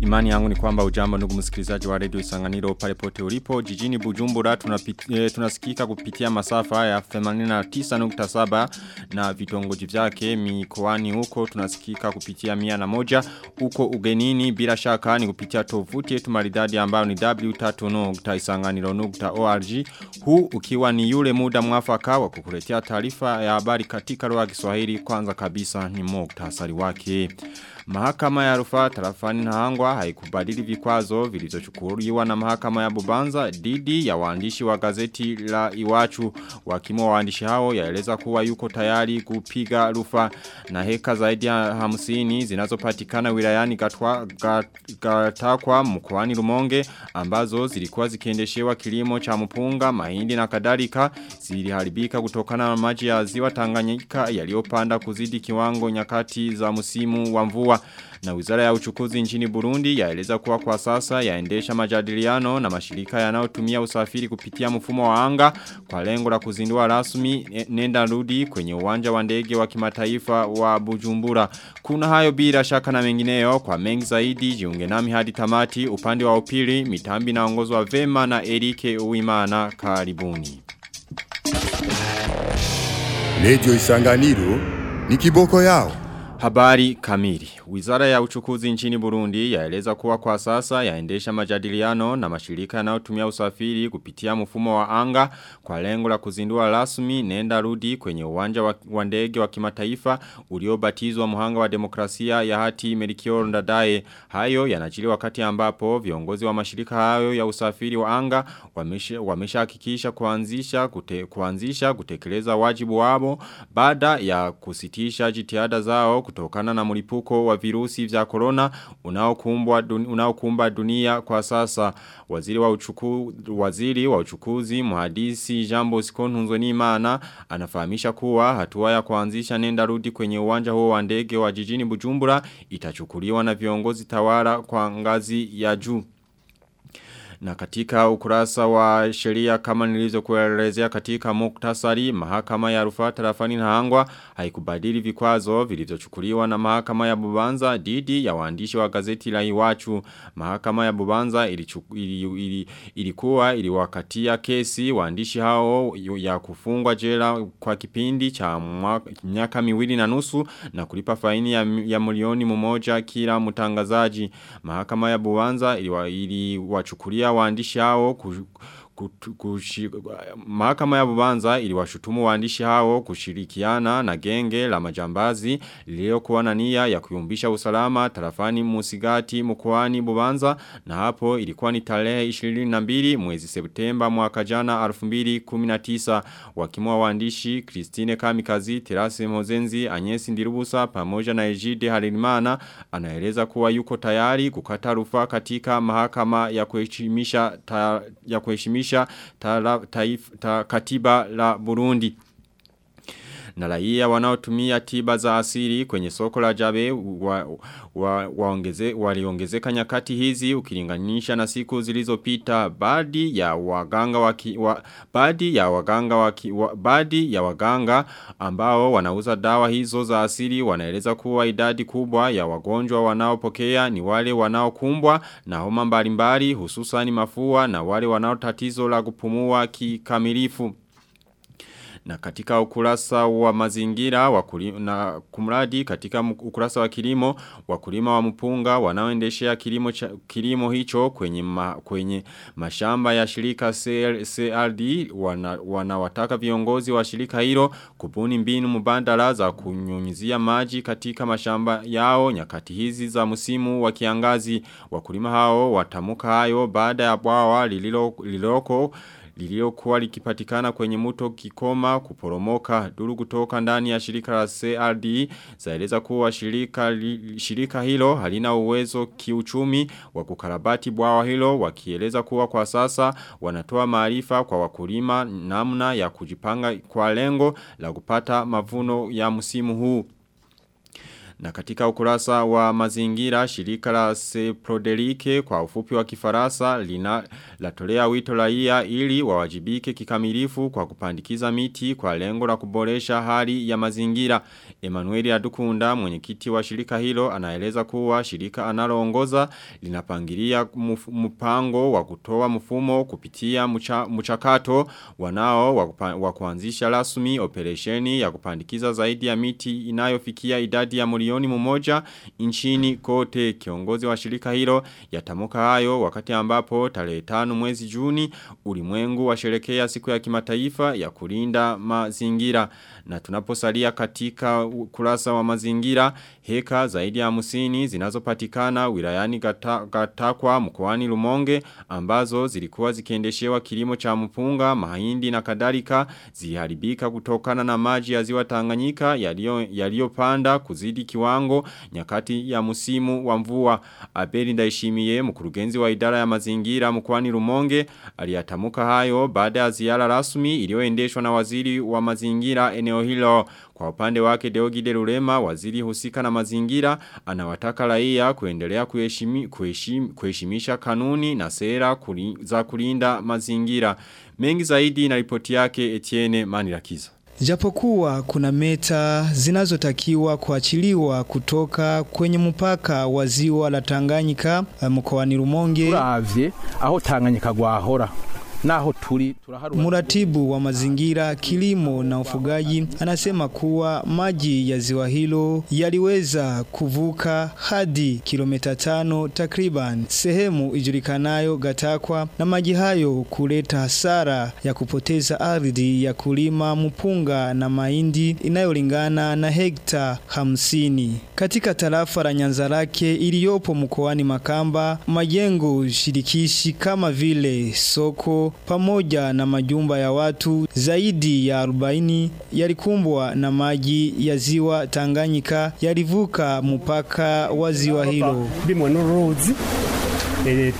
Imani yangu ni kwamba ujambo ndugu msikilizaji wa radio Isanganiro pale pote ulipo. Jijini Bujumbura tunapit, e, tunasikika kupitia masafa ya 89.7 na vitongoji vyake. Mikoani huko tunasikika kupitia 101 huko ugenini bila shaka ni kupitia tovuti yetu maridadi ambayo ni w3.isanganiro.org huu ukiwa ni yule muda mwafaka wa kukuletea taarifa ya habari katika lugha ya Kiswahili. Kwanza kabisa ni muktasari wake Mahakama ya rufaa tarafani na hangwa haikubadili vikwazo vilivyochukuliwa na mahakama ya Bubanza didi ya waandishi wa gazeti la Iwachu. Wakimo waandishi hao yaeleza kuwa yuko tayari kupiga rufaa na heka zaidi ya hamsini zinazopatikana wilayani gatwa, gat, gatakwa mkoani Rumonge ambazo zilikuwa zikiendeshewa kilimo cha mpunga mahindi na kadhalika ziliharibika kutokana na maji ya ziwa Tanganyika yaliyopanda kuzidi kiwango nyakati za msimu wa mvua na wizara ya uchukuzi nchini Burundi yaeleza kuwa kwa sasa yaendesha majadiliano na mashirika yanayotumia usafiri kupitia mfumo wa anga kwa lengo la kuzindua rasmi nenda rudi kwenye uwanja wa ndege wa kimataifa wa Bujumbura. Kuna hayo bila shaka na mengineyo kwa mengi zaidi jiunge nami hadi tamati upande wa upili mitambi naongozwa vema na Erike Uimana karibuni. Radio Isanganiro ni kiboko yao. Habari kamili. Wizara ya uchukuzi nchini Burundi yaeleza kuwa kwa sasa yaendesha majadiliano na mashirika yanayotumia usafiri kupitia mfumo wa anga kwa lengo la kuzindua rasmi nenda rudi kwenye uwanja wa, ndege wa kimataifa uliobatizwa muhanga wa demokrasia ya hati Melchior Ndadaye. Hayo yanajiri wakati ambapo viongozi wa mashirika hayo ya usafiri wa anga wameshahakikisha wamesha kuanzisha kute, kuanzisha kutekeleza wajibu wao baada ya kusitisha jitihada zao kutokana na mulipuko wa virusi vya corona unaokumbwa dun, unaokumba dunia kwa sasa. Waziri wa uchuku, waziri wa uchukuzi mhadisi Jambo Sikonunzo Nimana anafahamisha kuwa hatua ya kuanzisha nenda rudi kwenye uwanja huo wa ndege wa jijini Bujumbura itachukuliwa na viongozi tawala kwa ngazi ya juu na katika ukurasa wa sheria kama nilizokuelezea katika muktasari, mahakama ya rufaa tarafani na hangwa haikubadili vikwazo vilivyochukuliwa na mahakama ya Bubanza didi ya waandishi wa gazeti la Iwachu. Mahakama ya Bubanza ili, ili, ilikuwa iliwakatia kesi waandishi hao ya kufungwa jela kwa kipindi cha miaka miwili na nusu na kulipa faini ya, ya milioni mumoja kila mtangazaji. Mahakama ya Bubanza iliwachukulia ili waandishi hao mahakama ya Bubanza iliwashutumu waandishi hao kushirikiana na genge la majambazi lililokuwa na nia ya kuyumbisha usalama tarafani Musigati mkoani Bubanza na hapo ilikuwa ni tarehe 22 mwezi Septemba mwaka jana 2019 wakimwa waandishi Christine Kamikazi Terase Mozenzi Anyesi Ndirubusa pamoja na Ejide Halimana anaeleza kuwa yuko tayari kukata rufaa katika mahakama ya kuheshimisha ya kuheshimisha ta, taif, ta, katiba la Burundi na raia wanaotumia tiba za asili kwenye soko la jabe wa, wa, waliongezeka nyakati hizi ukilinganisha na siku zilizopita. Baadhi ya waganga waki, wa, baadhi ya waganga waki, wa, baadhi ya waganga ambao wanauza dawa hizo za asili wanaeleza kuwa idadi kubwa ya wagonjwa wanaopokea ni wale wanaokumbwa na homa mbalimbali hususan mafua na wale wanaotatizo la kupumua kikamilifu na katika ukurasa wa mazingira na kumradi katika ukurasa wa kilimo wakulima wa mpunga wanaoendeshea kilimo cha, kilimo hicho kwenye ma, kwenye mashamba ya shirika CRD wana, wanawataka viongozi wa shirika hilo kubuni mbinu mbadala za kunyunyizia maji katika mashamba yao nyakati hizi za msimu wa kiangazi. Wakulima hao watamuka hayo baada ya bwawa lililoko lililo liliokuwa likipatikana kwenye muto kikoma kuporomoka. Duru kutoka ndani ya shirika la CRD zaeleza kuwa shirika, li, shirika hilo halina uwezo kiuchumi wa kukarabati bwawa hilo wakieleza kuwa kwa sasa wanatoa maarifa kwa wakulima namna ya kujipanga kwa lengo la kupata mavuno ya msimu huu Na katika ukurasa wa mazingira shirika la Seprodelike kwa ufupi wa kifarasa lina latolea wito raia ili wawajibike kikamilifu kwa kupandikiza miti kwa lengo la kuboresha hali ya mazingira. Emanueli Adukunda mwenyekiti wa shirika hilo anaeleza kuwa shirika analoongoza linapangilia mpango wa kutoa mfumo kupitia mcha, mchakato wanao wa kuanzisha rasmi operesheni ya kupandikiza zaidi ya miti inayofikia idadi ya milioni mmoja nchini kote. Kiongozi wa shirika hilo yatamuka hayo wakati ambapo tarehe 5 mwezi Juni ulimwengu washerekea siku ya kimataifa ya kulinda mazingira. Na tunaposalia katika kurasa wa mazingira heka zaidi ya musini zinazopatikana wilayani gata, gatakwa mkoani Lumonge ambazo zilikuwa zikiendeshewa kilimo cha mpunga mahindi na kadhalika ziharibika kutokana na maji ya ziwa Tanganyika yaliyopanda kuzidi kiwango nyakati ya musimu wa mvua Abeli Ndaishimiye mkurugenzi wa idara ya mazingira mkoani Rumonge aliyatamuka hayo baada ya ziara rasmi iliyoendeshwa na waziri wa mazingira eneo hilo kwa upande wake Deogide Lurema waziri husika na mazingira anawataka raia kuendelea kuheshimi, kuheshim, kuheshimisha kanuni na sera kuri, za kulinda mazingira. Mengi zaidi na ripoti yake Etienne Manirakiza. Japokuwa kuna meta zinazotakiwa kuachiliwa kutoka kwenye mpaka wa ziwa la Tanganyika mkoani Rumonge. uravye aho Tanganyika gwahora naho turaharura Muratibu wa mazingira, kilimo na ufugaji anasema kuwa maji ya ziwa hilo yaliweza kuvuka hadi kilomita tano takriban sehemu ijulikanayo Gatakwa na maji hayo kuleta hasara ya kupoteza ardhi ya kulima mpunga na mahindi inayolingana na hekta hamsini. Katika tarafa la Nyanzarake iliyopo mkoani Makamba, majengo shirikishi kama vile soko pamoja na majumba ya watu zaidi ya 40 yalikumbwa na maji ya ziwa Tanganyika yalivuka mpaka wa ziwa hilo. eh,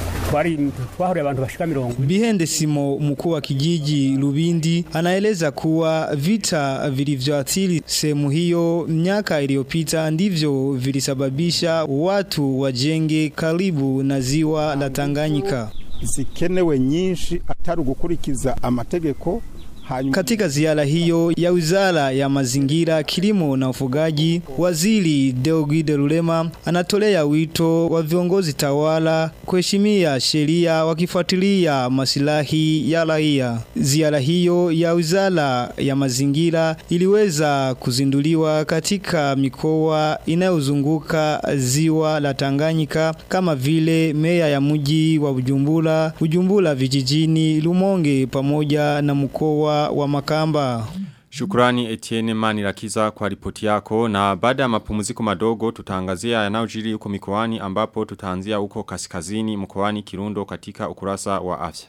Bihende Simo mkuu wa kijiji Lubindi anaeleza kuwa vita vilivyoathiri sehemu hiyo miaka iliyopita ndivyo vilisababisha watu wajenge karibu na ziwa la Tanganyika. Zikenewe nyinshi atari ugukurikiza amategeko Katika ziara hiyo ya Wizara ya Mazingira, Kilimo na Ufugaji, Waziri Deogide Rulema anatolea wito wa viongozi tawala kuheshimia sheria wakifuatilia masilahi ya raia. Ziara hiyo ya Wizara ya Mazingira iliweza kuzinduliwa katika mikoa inayozunguka ziwa la Tanganyika kama vile meya ya mji wa Bujumbura, Bujumbura vijijini, Lumonge pamoja na mkoa wa Makamba. Shukrani Etienne Manirakiza kwa ripoti yako na baada ya mapumziko madogo tutaangazia yanayojiri huko mikoani ambapo tutaanzia huko kaskazini mkoani Kirundo katika ukurasa wa afya.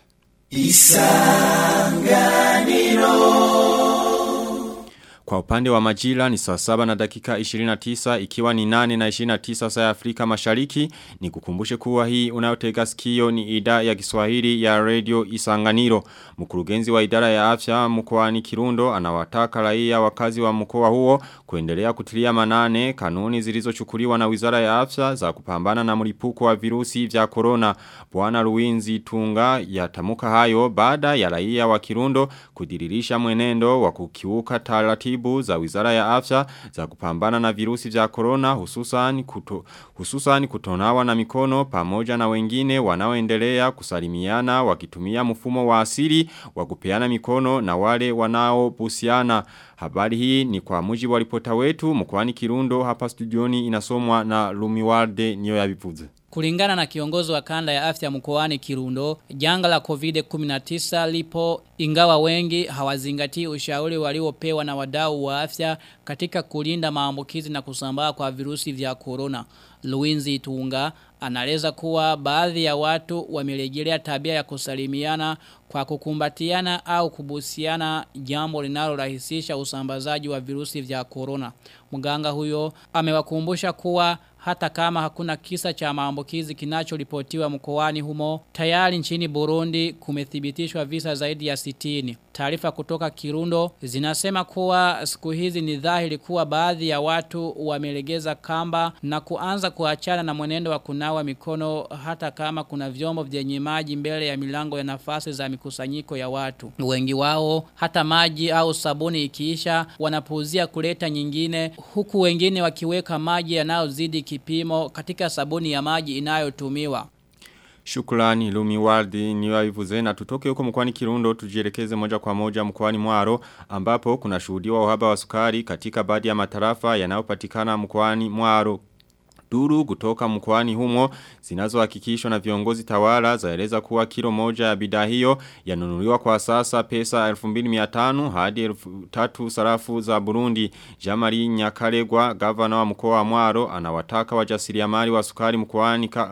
Kwa upande wa majira ni saa saba na dakika 29 ikiwa ni nane na 29 saa ya Afrika mashariki ni kukumbushe kuwa hii unayotega sikio ni idhaa ya kiswahili ya radio isanganiro. Mkurugenzi wa idara ya afya mkoani Kirundo anawataka raia wakazi wa mkoa huo kuendelea kutilia manane kanuni zilizochukuliwa na wizara ya afya za kupambana na mlipuko wa virusi vya corona. Bwana Luinzi Tunga yatamuka hayo baada ya raia wa Kirundo kudiririsha mwenendo wa kukiuka taratibu za wizara ya afya za kupambana na virusi vya corona hususan kuto, hususan kutonawa na mikono pamoja na wengine wanaoendelea kusalimiana wakitumia mfumo wa asili wa kupeana mikono na wale wanaobusiana. Habari hii ni kwa mujibu wa ripota wetu mkoani Kirundo hapa studioni inasomwa na Lumiwalde niyo ya yabivuze. Kulingana na kiongozi wa kanda ya afya mkoani Kirundo, janga la COVID-19 lipo ingawa wengi hawazingatii ushauri waliopewa na wadau wa afya katika kulinda maambukizi na kusambaa kwa virusi vya corona. Luinzi Tunga anaeleza kuwa baadhi ya watu wamerejelea tabia ya kusalimiana kwa kukumbatiana au kubusiana jambo linalorahisisha usambazaji wa virusi vya corona. Mganga huyo amewakumbusha kuwa hata kama hakuna kisa cha maambukizi kinachoripotiwa mkoani humo tayari nchini Burundi kumethibitishwa visa zaidi ya 60 Taarifa kutoka Kirundo zinasema kuwa siku hizi ni dhahiri kuwa baadhi ya watu wamelegeza kamba na kuanza kuachana na mwenendo wa kunawa mikono hata kama kuna vyombo vyenye maji mbele ya milango ya nafasi za mikusanyiko ya watu. Wengi wao hata maji au sabuni ikiisha wanapuuzia kuleta nyingine huku wengine wakiweka maji yanayozidi kipimo katika sabuni ya maji inayotumiwa. Shukrani Lumi Waldi niwaivuze na tutoke huko mkwani Kirundo tujielekeze moja kwa moja mkwani Mwaro ambapo kuna shuhudiwa uhaba wa sukari katika baadhi ya matarafa yanayopatikana mkwani Mwaro. Duru kutoka mkoani humo zinazohakikishwa na viongozi tawala zaeleza kuwa kilo moja ya bidhaa hiyo yanunuliwa kwa sasa pesa 2500 hadi 3000 sarafu za Burundi. Jamari Nyakaregwa gavana wa mkoa wa Mwaro anawataka wajasiriamali wa sukari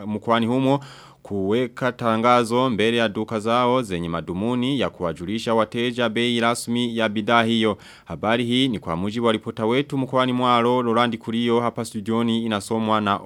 mkoani humo kuweka tangazo mbele ya duka zao zenye madumuni ya kuwajulisha wateja bei rasmi ya bidhaa hiyo. Habari hii ni kwa mujibu wa ripota wetu mkoani Mwaro Lorandi Kurio hapa studioni inasomwa na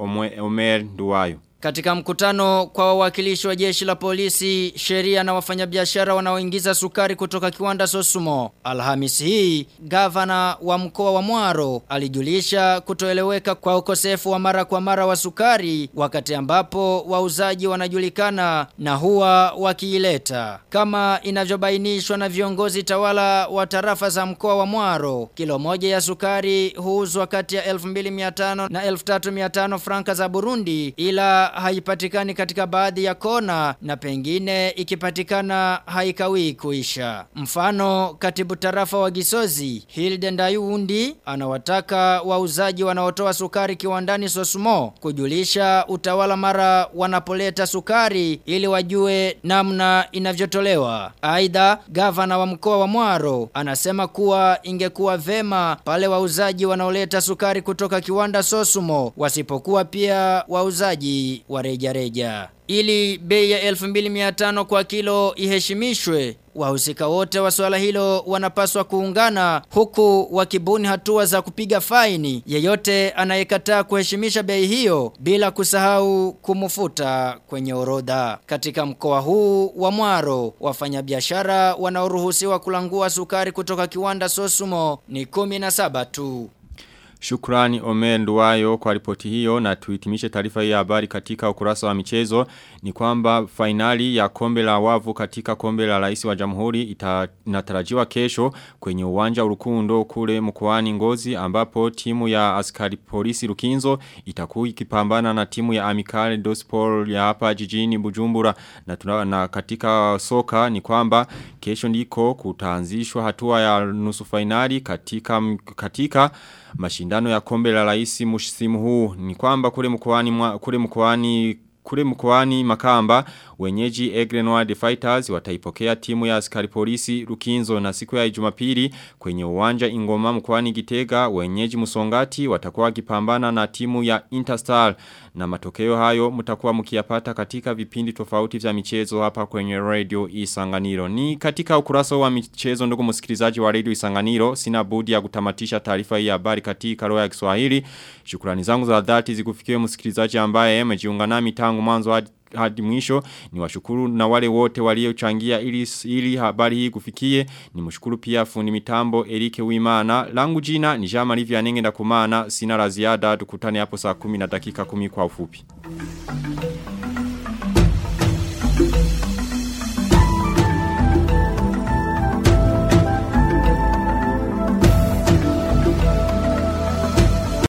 Omer Nduwayo. Katika mkutano kwa wawakilishi wa jeshi la polisi, sheria na wafanyabiashara wanaoingiza sukari kutoka kiwanda Sosumo. Alhamisi hii, gavana wa mkoa wa Mwaro alijulisha kutoeleweka kwa ukosefu wa mara kwa mara wa sukari wakati ambapo wauzaji wanajulikana na huwa wakiileta. Kama inavyobainishwa na viongozi tawala wa tarafa za mkoa wa Mwaro, kilo moja ya sukari huuzwa kati ya 2500 na 3500 franka za Burundi ila haipatikani katika baadhi ya kona na pengine ikipatikana haikawi kuisha. Mfano, katibu tarafa wa Gisozi, Hilde Ndayundi, anawataka wauzaji wanaotoa sukari kiwandani Sosumo kujulisha utawala mara wanapoleta sukari ili wajue namna inavyotolewa. Aidha, gavana wa mkoa wa Mwaro anasema kuwa ingekuwa vema pale wauzaji wanaoleta sukari kutoka kiwanda Sosumo wasipokuwa pia wauzaji wa reja reja. Ili bei ya 2500 kwa kilo iheshimishwe, wahusika wote wa swala hilo wanapaswa kuungana huku wakibuni hatua za kupiga faini yeyote anayekataa kuheshimisha bei hiyo bila kusahau kumufuta kwenye orodha. Katika mkoa huu wa Mwaro, wafanyabiashara wanaoruhusiwa kulangua sukari kutoka kiwanda Sosumo ni 17 tu. Shukrani Omer Nduwayo kwa ripoti hiyo na tuitimishe taarifa hii ya habari katika ukurasa wa michezo. Ni kwamba finali ya kombe la wavu katika kombe la rais wa jamhuri inatarajiwa kesho kwenye uwanja urukundo kule mkoani ngozi ambapo timu ya askari polisi Rukinzo itakuwa ikipambana na timu ya Amikale Dospol ya hapa jijini Bujumbura. Na, tuna, na katika soka ni kwamba kesho ndiko kutanzishwa hatua ya nusu finali katika katika mashindano ya kombe la raisi msimu huu ni kwamba kule mkoani kule mkoani kule mkoani Makamba wenyeji Egrenoir Fighters wataipokea timu ya askari polisi Rukinzo na siku ya Jumapili kwenye uwanja Ingoma mkoani Gitega. Wenyeji Musongati watakuwa wakipambana na timu ya Interstar. Na matokeo hayo mtakuwa mkiyapata katika vipindi tofauti vya michezo hapa kwenye radio Isanganiro. Ni katika ukurasa wa michezo ndugu msikilizaji wa radio Isanganiro. Sina budi ya kutamatisha taarifa hii ya habari katika lugha ya Kiswahili. Shukrani zangu za dhati zikufikie msikilizaji ambaye amejiunga nami tangu mwanzo hadi hadi mwisho. Ni washukuru na wale wote waliochangia ili ili habari hii kufikie. Ni mshukuru pia fundi mitambo Erike Wimana. Langu jina ni Jama Livia Nenge ndakumana. Sina la ziada tukutane hapo saa 10 na dakika 10 kwa ufupi